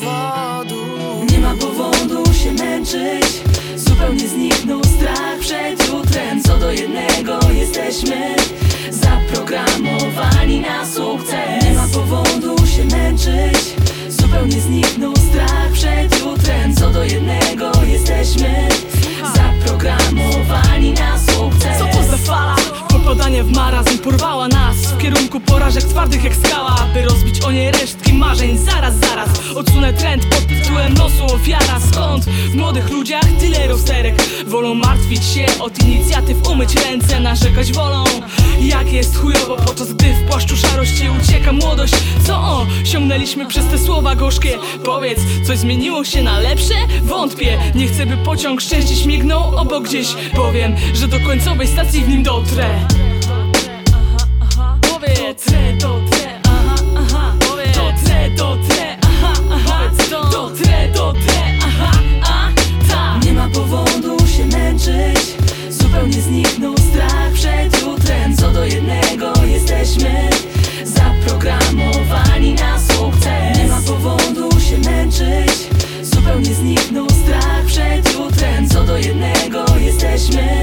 powodu. Nie ma powodu się męczyć. Zupełnie zniknął strach przed jutrem. Co do jednego jesteśmy Zaprogramowani na sukces. Nie ma powodu się męczyć. Zupełnie zniknął strach przed jutrem. Co do jednego jesteśmy Zaprogramowani na sukces. Co to za fala? Popadanie w marazm porwała nas. W kierunku porażek twardych jak skała. By rozbić o niej resztki marzeń odsunę trend pod tytułem nosu ofiara. Skąd? W młodych ludziach tyle rozterek. Wolą martwić się od inicjatyw Umyć ręce, narzekać wolą. Jak jest chujowo podczas gdy w płaszczu szarości ucieka młodość. Co o, sięgnęliśmy przez te słowa gorzkie. Powiedz, coś zmieniło się na lepsze? Wątpię, nie chcę by pociąg szczęście śmignął obok gdzieś. Powiem, że do końcowej stacji w nim dotrę. Powiedz, dotrę, dotrę, zniknął strach przed jutrem. Co do jednego jesteśmy Zaprogramowani na sukces. Nie ma powodu się męczyć. Zupełnie zniknął strach przed jutrem. Co do jednego jesteśmy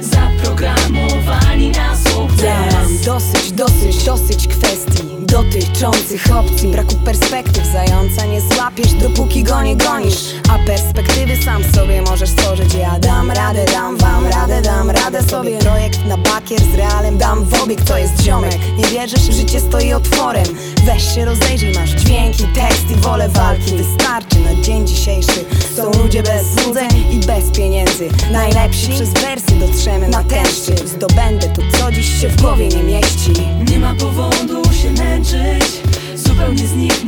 Zaprogramowani na sukces. Mam dosyć, dosyć, dosyć kwestii Dotyczących opcji, braku perspektyw Zająca nie złapiesz, dopóki go nie gonisz. A perspektywy sam sobie możesz stworzyć. Ja dam radę, dam wam radę, dam radę sobie. Projekt na bakier z realem, dam w obieg, to jest ziomek. Nie wierzysz, życie stoi otworem. Weź się rozejrzyj, masz dźwięki, tekst i wolę walki. Wystarczy na dzień dzisiejszy. Są ludzie bez złudzeń i bez pieniędzy. Najlepsi przez wersy dotrzemy na ten szczyt Zdobędę to, co dziś się w głowie nie mieści ma powodu się męczyć. Zupełnie zniknął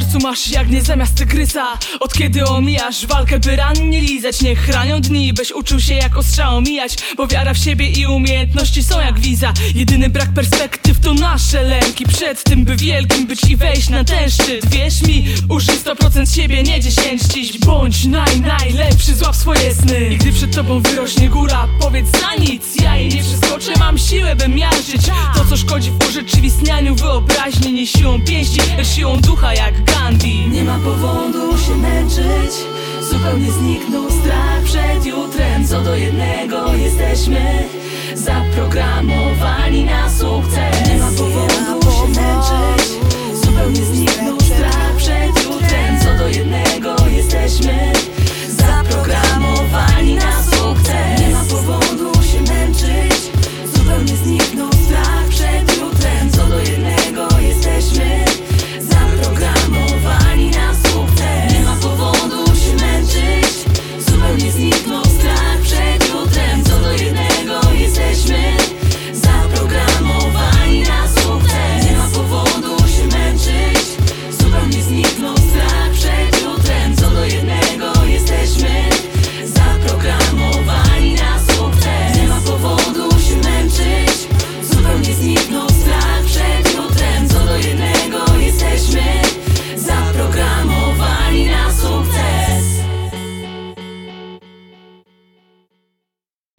sercu masz jak nie zamiast tygrysa. Od kiedy omijasz walkę by ran nie lizać Niech chranią dni, byś uczył się jak ostrza omijać Bo wiara w siebie i umiejętności są jak wiza. Jedyny brak perspektyw to nasze lęki. Przed tym by wielkim być i wejść na ten szczyt. Wierz mi, użyj 100% siebie, nie 10 dziś Bądź naj, najlepszy, złap swoje sny. I gdy przed tobą wyrośnie góra, powiedz za nic. Ja jej nie przeskoczę, mam siłę by miażdżyć To co szkodzi w urzeczywistnianiu wyobraźni Nie siłą pięści, lecz siłą ducha jak Nie ma powodu się męczyć. Zupełnie zniknął strach przed jutrem. Co do jednego jesteśmy Zaprogramowani na sukces